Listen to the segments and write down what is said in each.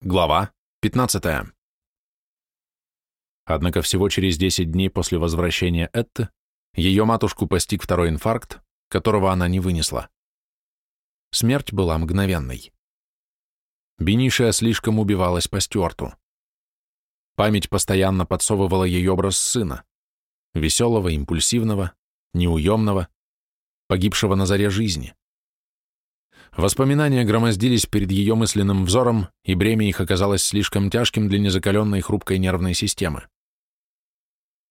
Глава 15. Однако всего через 10 дней после возвращения Этты ее матушку постиг второй инфаркт, которого она не вынесла. Смерть была мгновенной. Бенишия слишком убивалась по Стюарту. Память постоянно подсовывала ей образ сына, веселого, импульсивного, неуемного, погибшего на заре жизни. Воспоминания громоздились перед ее мысленным взором, и бремя их оказалось слишком тяжким для незакаленной хрупкой нервной системы.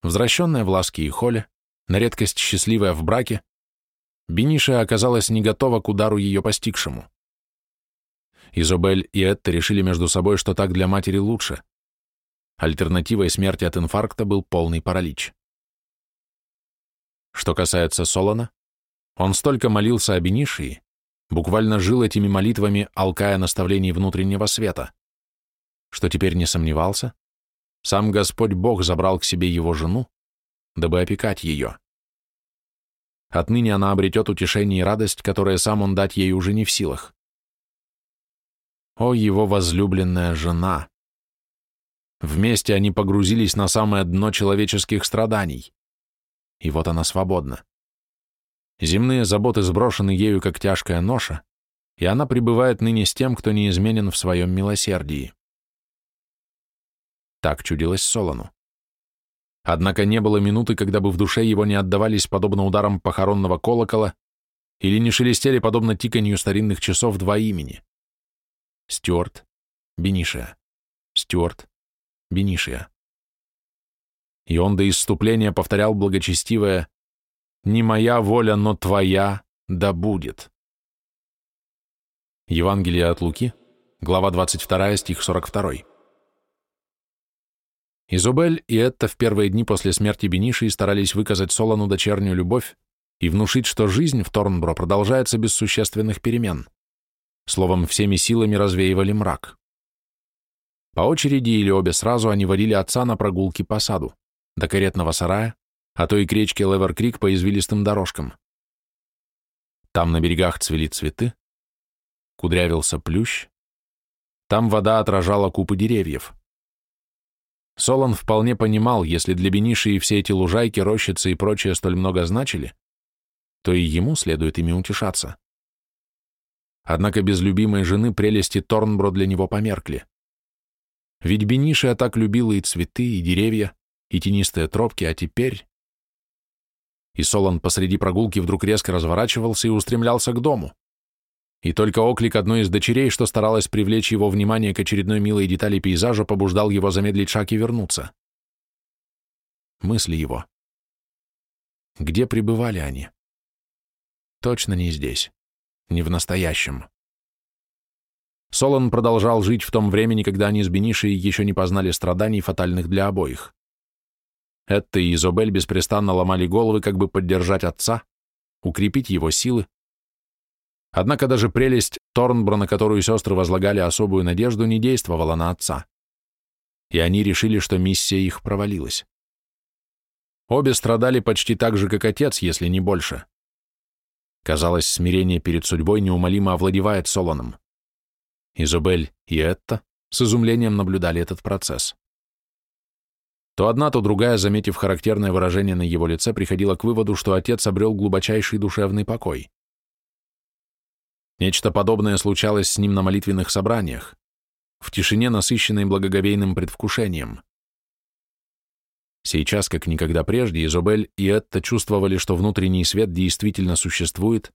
Возвращенная в ласке и холе, на редкость счастливая в браке, Бениша оказалась не готова к удару ее постигшему. Изобель и Этта решили между собой, что так для матери лучше. Альтернативой смерти от инфаркта был полный паралич. Что касается Солона, он столько молился о Бенишии, буквально жил этими молитвами, алкая наставлений внутреннего света, что теперь не сомневался, сам Господь Бог забрал к себе его жену, дабы опекать ее. Отныне она обретет утешение и радость, которые сам он дать ей уже не в силах. О, его возлюбленная жена! Вместе они погрузились на самое дно человеческих страданий. И вот она свободна. Земные заботы сброшены ею, как тяжкая ноша, и она пребывает ныне с тем, кто неизменен в своем милосердии. Так чудилось Солону. Однако не было минуты, когда бы в душе его не отдавались подобно ударам похоронного колокола или не шелестели подобно тиканью старинных часов два имени. Стюарт, Бенишия, Стюарт, Бенишия. И он до исступления повторял благочестивое не моя воля, но твоя да будет. Евангелие от Луки, глава 22, стих 42. Изобель и Этта в первые дни после смерти Бениши старались выказать Солону дочернюю любовь и внушить, что жизнь в Торнбро продолжается без существенных перемен. Словом, всеми силами развеивали мрак. По очереди или обе сразу они водили отца на прогулки по саду, до каретного сарая, а то и к речке Левер-Крик по извилистым дорожкам. Там на берегах цвели цветы, кудрявился плющ, там вода отражала купы деревьев. Солон вполне понимал, если для Бениши и все эти лужайки, рощицы и прочее столь много значили, то и ему следует ими утешаться. Однако без любимой жены прелести Торнбро для него померкли. Ведь Бениша так любила и цветы, и деревья, и тенистые тропки, а теперь и Солон посреди прогулки вдруг резко разворачивался и устремлялся к дому. И только оклик одной из дочерей, что старалась привлечь его внимание к очередной милой детали пейзажа, побуждал его замедлить шаг и вернуться. Мысли его. Где пребывали они? Точно не здесь, не в настоящем. Солон продолжал жить в том времени, когда они с Бенишей еще не познали страданий, фатальных для обоих. Этта и Изобель беспрестанно ломали головы, как бы поддержать отца, укрепить его силы. Однако даже прелесть Торнбро, на которую сестры возлагали особую надежду, не действовала на отца. И они решили, что миссия их провалилась. Обе страдали почти так же, как отец, если не больше. Казалось, смирение перед судьбой неумолимо овладевает Солоном. Изобель и Этта с изумлением наблюдали этот процесс. То одна, то другая, заметив характерное выражение на его лице, приходила к выводу, что отец обрел глубочайший душевный покой. Нечто подобное случалось с ним на молитвенных собраниях, в тишине, насыщенной благоговейным предвкушением. Сейчас, как никогда прежде, Изобель и Этта чувствовали, что внутренний свет действительно существует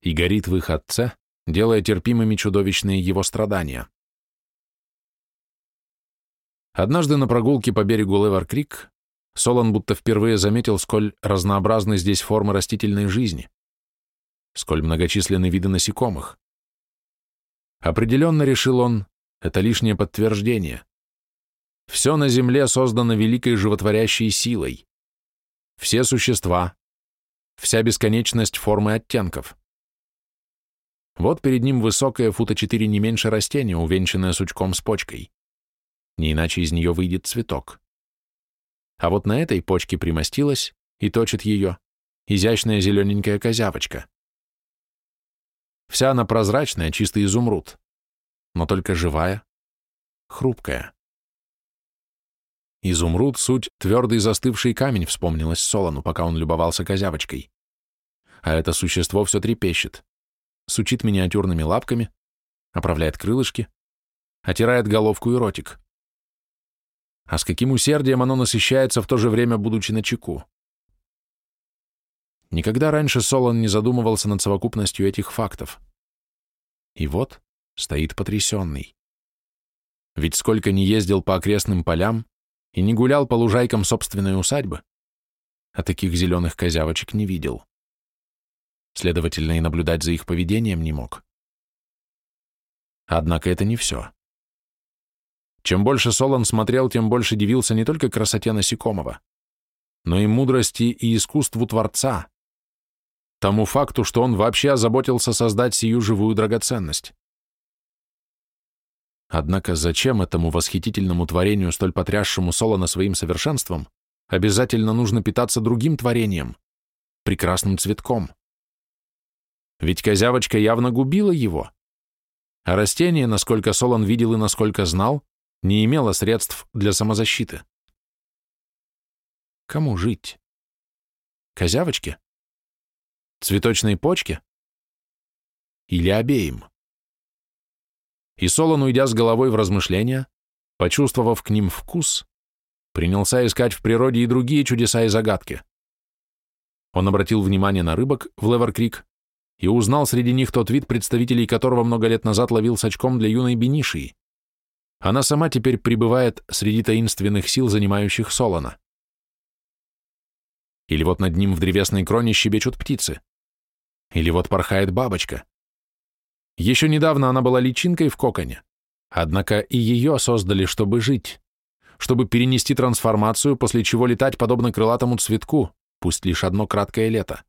и горит в их отце, делая терпимыми чудовищные его страдания. Однажды на прогулке по берегу Левер-Крик Солон будто впервые заметил, сколь разнообразны здесь формы растительной жизни, сколь многочисленны виды насекомых. Определенно, решил он, это лишнее подтверждение. Все на Земле создано великой животворящей силой. Все существа, вся бесконечность формы оттенков. Вот перед ним высокое фута четыре не меньше растение, увенчанное сучком с почкой не иначе из нее выйдет цветок. А вот на этой почке примостилась и точит ее изящная зелененькая козявочка. Вся она прозрачная, чистый изумруд, но только живая, хрупкая. Изумруд — суть твердый застывший камень, вспомнилось Солону, пока он любовался козявочкой. А это существо все трепещет, сучит миниатюрными лапками, оправляет крылышки, отирает головку и ротик. А с каким усердием оно насыщается, в то же время будучи на чеку. Никогда раньше Солон не задумывался над совокупностью этих фактов. И вот стоит потрясенный. Ведь сколько не ездил по окрестным полям и не гулял по лужайкам собственной усадьбы, а таких зеленых козявочек не видел. Следовательно, и наблюдать за их поведением не мог. Однако это не все. Чем больше Солон смотрел, тем больше дивился не только красоте насекомого, но и мудрости и искусству Творца, тому факту, что он вообще озаботился создать сию живую драгоценность. Однако зачем этому восхитительному творению, столь потрясшему Солона своим совершенством, обязательно нужно питаться другим творением, прекрасным цветком? Ведь козявочка явно губила его, а растение, насколько Солон видел и насколько знал, не имело средств для самозащиты. Кому жить? Козявочке? Цветочной почке? Или обеим? И Солон, уйдя с головой в размышления, почувствовав к ним вкус, принялся искать в природе и другие чудеса и загадки. Он обратил внимание на рыбок в Леверкрик и узнал среди них тот вид, представителей которого много лет назад ловил с очком для юной Бенишии. Она сама теперь пребывает среди таинственных сил, занимающих Солона. Или вот над ним в древесной кроне щебечут птицы. Или вот порхает бабочка. Еще недавно она была личинкой в коконе, однако и ее создали, чтобы жить, чтобы перенести трансформацию, после чего летать подобно крылатому цветку, пусть лишь одно краткое лето.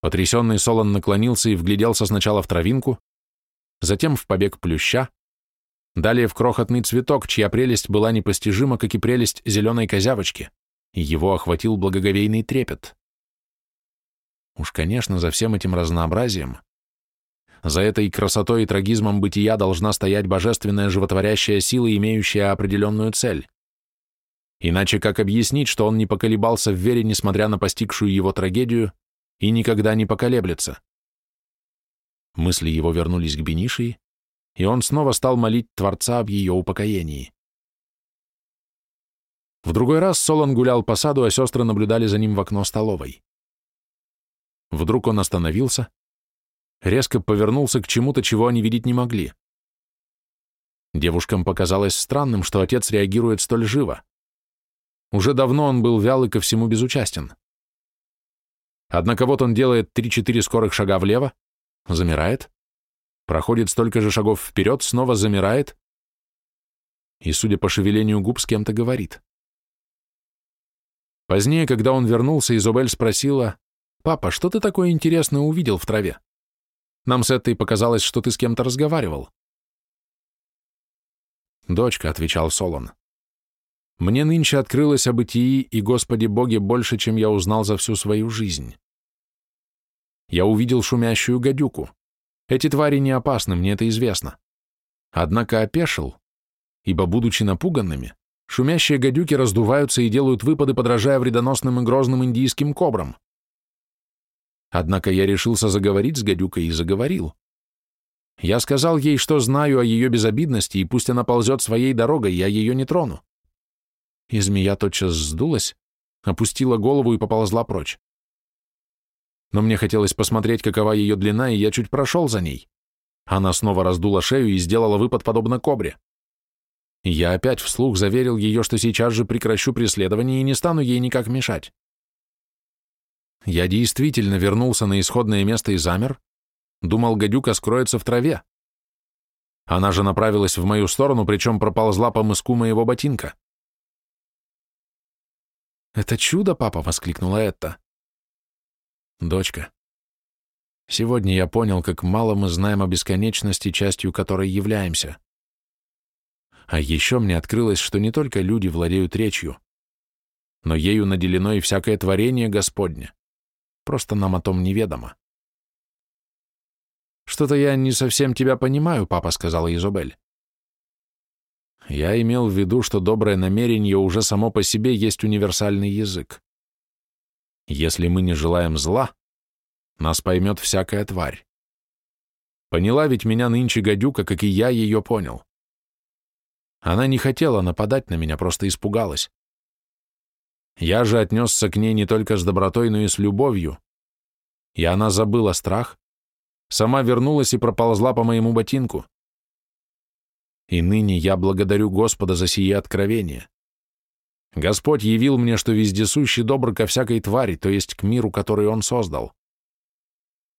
Потрясенный Солон наклонился и вгляделся сначала в травинку, затем в побег плюща, далее в крохотный цветок, чья прелесть была непостижима, как и прелесть зеленой козявочки, и его охватил благоговейный трепет. Уж, конечно, за всем этим разнообразием, за этой красотой и трагизмом бытия должна стоять божественная животворящая сила, имеющая определенную цель. Иначе как объяснить, что он не поколебался в вере, несмотря на постигшую его трагедию, и никогда не поколеблется? Мысли его вернулись к Бенишии, и он снова стал молить Творца об ее упокоении. В другой раз Солон гулял по саду, а сестры наблюдали за ним в окно столовой. Вдруг он остановился, резко повернулся к чему-то, чего они видеть не могли. Девушкам показалось странным, что отец реагирует столь живо. Уже давно он был вял и ко всему безучастен. Однако вот он делает три-четыре скорых шага влево, замирает, проходит столько же шагов вперед, снова замирает и, судя по шевелению губ, с кем-то говорит. Позднее, когда он вернулся, Изобель спросила, «Папа, что ты такое интересное увидел в траве? Нам с этой показалось, что ты с кем-то разговаривал». «Дочка», — отвечал Солон, — «мне нынче открылось о бытии и Господе Боге больше, чем я узнал за всю свою жизнь. Я увидел шумящую гадюку. Эти твари не опасны, мне это известно. Однако опешил, ибо, будучи напуганными, шумящие гадюки раздуваются и делают выпады, подражая вредоносным и грозным индийским кобрам. Однако я решился заговорить с гадюкой и заговорил. Я сказал ей, что знаю о ее безобидности, и пусть она ползет своей дорогой, я ее не трону. И змея тотчас сдулась, опустила голову и поползла прочь. Но мне хотелось посмотреть, какова ее длина, и я чуть прошел за ней. Она снова раздула шею и сделала выпад подобно кобре. Я опять вслух заверил ее, что сейчас же прекращу преследование и не стану ей никак мешать. Я действительно вернулся на исходное место и замер, думал, гадюка скроется в траве. Она же направилась в мою сторону, причем проползла по мыску моего ботинка. «Это чудо, папа!» — воскликнула Этта. «Дочка, сегодня я понял, как мало мы знаем о бесконечности, частью которой являемся. А еще мне открылось, что не только люди владеют речью, но ею наделено и всякое творение Господне. Просто нам о том неведомо. «Что-то я не совсем тебя понимаю, папа», — сказала Изобель. Я имел в виду, что доброе намерение уже само по себе есть универсальный язык. Если мы не желаем зла, нас поймет всякая тварь. Поняла ведь меня нынче гадюка, как и я ее понял. Она не хотела нападать на меня, просто испугалась. Я же отнесся к ней не только с добротой, но и с любовью. И она забыла страх, сама вернулась и проползла по моему ботинку. И ныне я благодарю Господа за сие откровение. Господь явил мне, что вездесущий добр ко всякой твари, то есть к миру, который Он создал.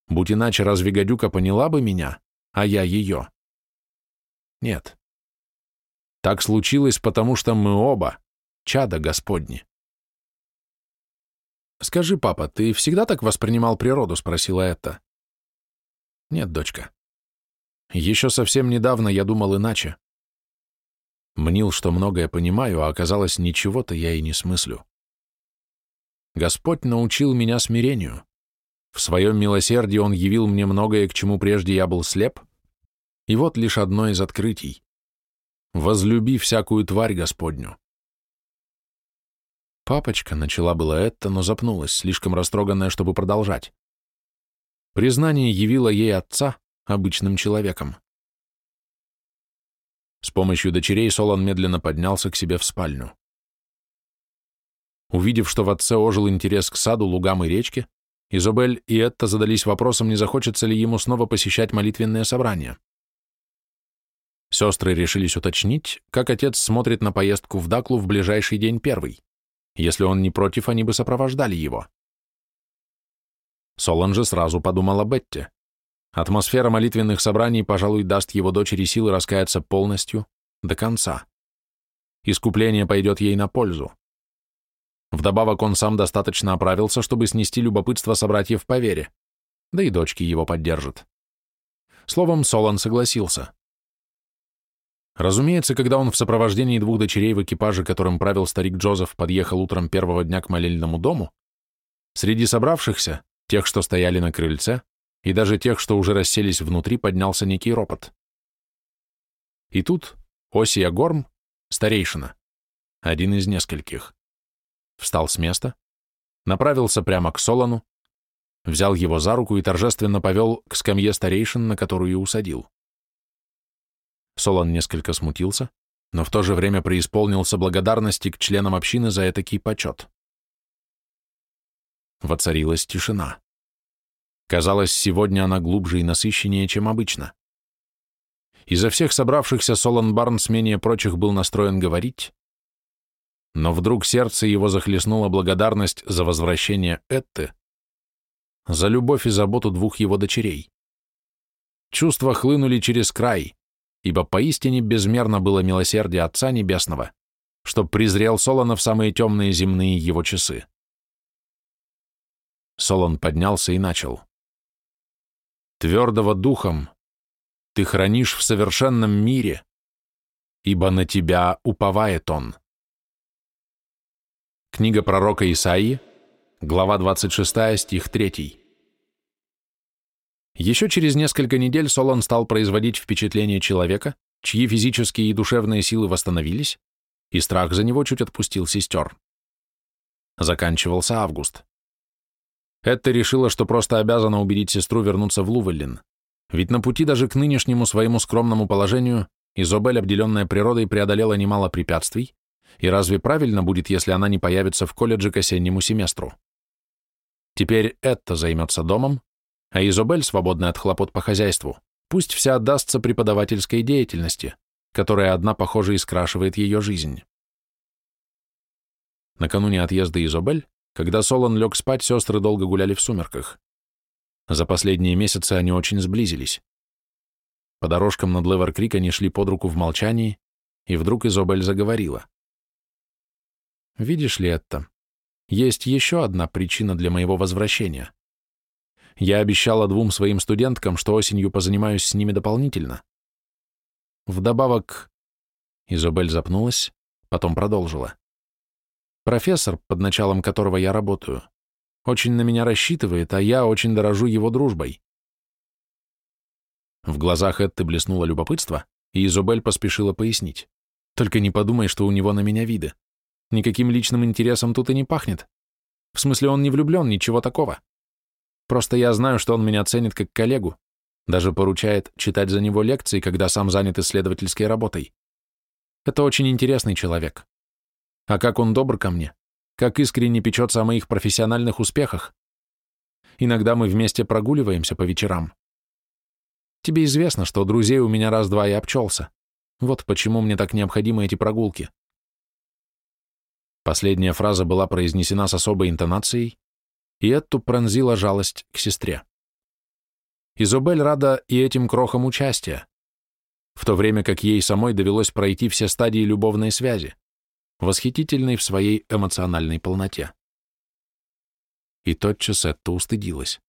Будь иначе, разве гадюка поняла бы меня, а я ее? Нет. Так случилось, потому что мы оба чада Господни. «Скажи, папа, ты всегда так воспринимал природу?» — спросила это. «Нет, дочка. Еще совсем недавно я думал иначе. Мнил, что многое понимаю, а оказалось, ничего-то я и не смыслю. Господь научил меня смирению. В своем милосердии Он явил мне многое, к чему прежде я был слеп, и вот лишь одно из открытий. Возлюби всякую тварь Господню. Папочка начала было это, но запнулась, слишком растроганная, чтобы продолжать. Признание явило ей отца обычным человеком. С помощью дочерей Солон медленно поднялся к себе в спальню. Увидев, что в отце ожил интерес к саду, лугам и речке, Изобель и Этта задались вопросом, не захочется ли ему снова посещать молитвенные собрания. Сестры решились уточнить, как отец смотрит на поездку в Даклу в ближайший день первый. Если он не против, они бы сопровождали его. Солон же сразу подумал о Бетте. Атмосфера молитвенных собраний, пожалуй, даст его дочери силы раскаяться полностью, до конца. Искупление пойдет ей на пользу. Вдобавок он сам достаточно оправился, чтобы снести любопытство собратьев по вере, да и дочки его поддержат. Словом, Солон согласился. Разумеется, когда он в сопровождении двух дочерей в экипаже, которым правил старик Джозеф, подъехал утром первого дня к молельному дому, среди собравшихся, тех, что стояли на крыльце, и даже тех, что уже расселись внутри, поднялся некий ропот. И тут Осия Горм, старейшина, один из нескольких, встал с места, направился прямо к Солону, взял его за руку и торжественно повел к скамье старейшин, на которую усадил. Солон несколько смутился, но в то же время преисполнился благодарности к членам общины за этакий почет. Воцарилась тишина. Казалось, сегодня она глубже и насыщеннее, чем обычно. Изо всех собравшихся Солон Барнс менее прочих был настроен говорить, но вдруг сердце его захлестнула благодарность за возвращение Этты, за любовь и заботу двух его дочерей. Чувства хлынули через край, ибо поистине безмерно было милосердие Отца Небесного, что презрел Солона в самые темные земные его часы. Солон поднялся и начал. «Твердого духом ты хранишь в совершенном мире, ибо на тебя уповает он». Книга пророка Исаии, глава 26, стих 3. Еще через несколько недель Солон стал производить впечатление человека, чьи физические и душевные силы восстановились, и страх за него чуть отпустил сестер. Заканчивался август. Этта решила, что просто обязана убедить сестру вернуться в Лувеллин, ведь на пути даже к нынешнему своему скромному положению Изобель, обделенная природой, преодолела немало препятствий, и разве правильно будет, если она не появится в колледже к осеннему семестру? Теперь это займется домом, а Изобель, свободная от хлопот по хозяйству, пусть вся отдастся преподавательской деятельности, которая одна, похоже, искрашивает ее жизнь. Накануне отъезда Изобель, когда Солон лег спать, сестры долго гуляли в сумерках. За последние месяцы они очень сблизились. По дорожкам над Левер-Крик они шли под руку в молчании, и вдруг Изобель заговорила. Видишь ли это? Есть еще одна причина для моего возвращения. Я обещала двум своим студенткам, что осенью позанимаюсь с ними дополнительно. Вдобавок... Изобель запнулась, потом продолжила. Профессор, под началом которого я работаю, очень на меня рассчитывает, а я очень дорожу его дружбой. В глазах Этты блеснуло любопытство, и Изобель поспешила пояснить. Только не подумай, что у него на меня виды. Никаким личным интересом тут и не пахнет. В смысле, он не влюблен, ничего такого. Просто я знаю, что он меня ценит как коллегу, даже поручает читать за него лекции, когда сам занят исследовательской работой. Это очень интересный человек. А как он добр ко мне, как искренне печется о моих профессиональных успехах. Иногда мы вместе прогуливаемся по вечерам. Тебе известно, что друзей у меня раз-два и обчелся. Вот почему мне так необходимы эти прогулки. Последняя фраза была произнесена с особой интонацией, и Эту пронзила жалость к сестре. Изобель рада и этим крохам участия, в то время как ей самой довелось пройти все стадии любовной связи, восхитительной в своей эмоциональной полноте. И тотчас Этта устыдилась.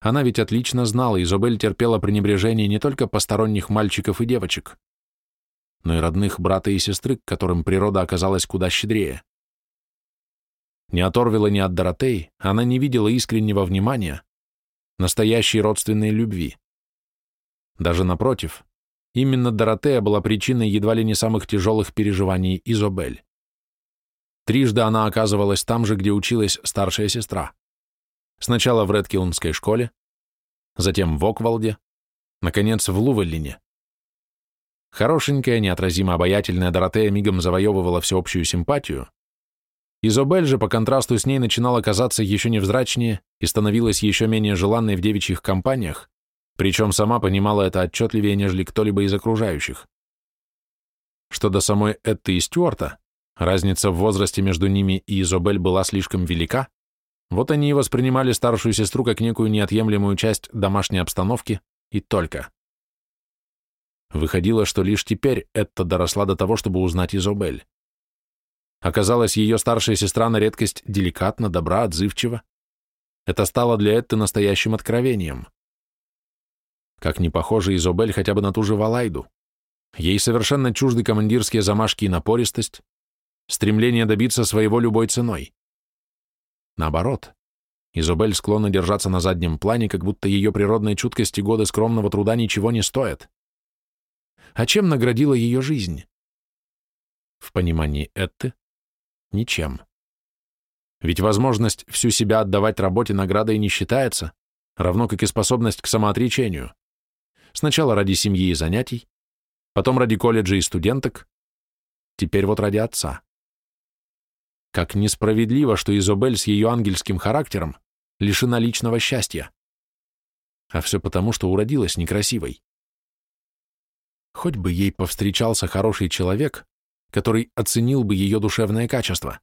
Она ведь отлично знала, Изобель терпела пренебрежение не только посторонних мальчиков и девочек, но и родных брата и сестры, к которым природа оказалась куда щедрее. Не от Орвела, ни от Доротей она не видела искреннего внимания, настоящей родственной любви. Даже напротив, именно Доротея была причиной едва ли не самых тяжелых переживаний Изобель. Трижды она оказывалась там же, где училась старшая сестра. Сначала в Редкилнской школе, затем в Оквалде, наконец в Лувеллине. Хорошенькая, неотразимо обаятельная Доротея мигом завоевывала всеобщую симпатию. Изобель же, по контрасту с ней, начинала казаться еще невзрачнее и становилась еще менее желанной в девичьих компаниях, причем сама понимала это отчетливее, нежели кто-либо из окружающих. Что до самой Этты и Стюарта, разница в возрасте между ними и Изобель была слишком велика, вот они и воспринимали старшую сестру как некую неотъемлемую часть домашней обстановки и только. Выходило, что лишь теперь Этта доросла до того, чтобы узнать Изобель. Оказалось, ее старшая сестра на редкость деликатна, добра, отзывчива. Это стало для Этты настоящим откровением. Как не похожа Изобель хотя бы на ту же Валайду. Ей совершенно чужды командирские замашки и напористость, стремление добиться своего любой ценой. Наоборот, Изобель склонна держаться на заднем плане, как будто ее природные чуткости годы скромного труда ничего не стоят. А чем наградила ее жизнь? В понимании Этты — ничем. Ведь возможность всю себя отдавать работе наградой не считается, равно как и способность к самоотречению. Сначала ради семьи и занятий, потом ради колледжа и студенток, теперь вот ради отца. Как несправедливо, что Изобель с ее ангельским характером лишена личного счастья. А все потому, что уродилась некрасивой. Хоть бы ей повстречался хороший человек, который оценил бы ее душевное качество.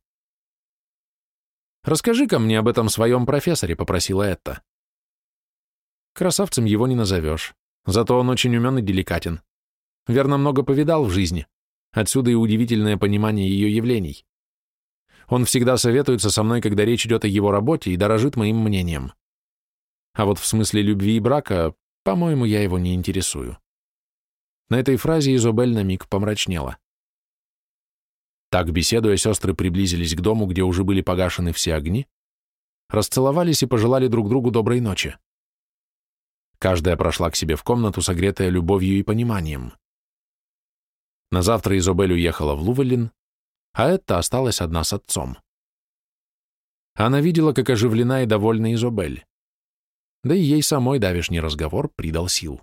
«Расскажи-ка мне об этом своем профессоре», — попросила Этта. Красавцем его не назовешь, зато он очень умен и деликатен. Верно, много повидал в жизни, отсюда и удивительное понимание ее явлений. Он всегда советуется со мной, когда речь идет о его работе и дорожит моим мнением. А вот в смысле любви и брака, по-моему, я его не интересую. На этой фразе Изобель на миг помрачнела. Так, беседуя, сестры приблизились к дому, где уже были погашены все огни, расцеловались и пожелали друг другу доброй ночи. Каждая прошла к себе в комнату, согретая любовью и пониманием. На завтра Изобель уехала в Лувелин, а это осталась одна с отцом. Она видела, как оживлена и довольна Изобель. Да и ей самой давишний разговор придал сил.